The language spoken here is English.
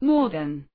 more than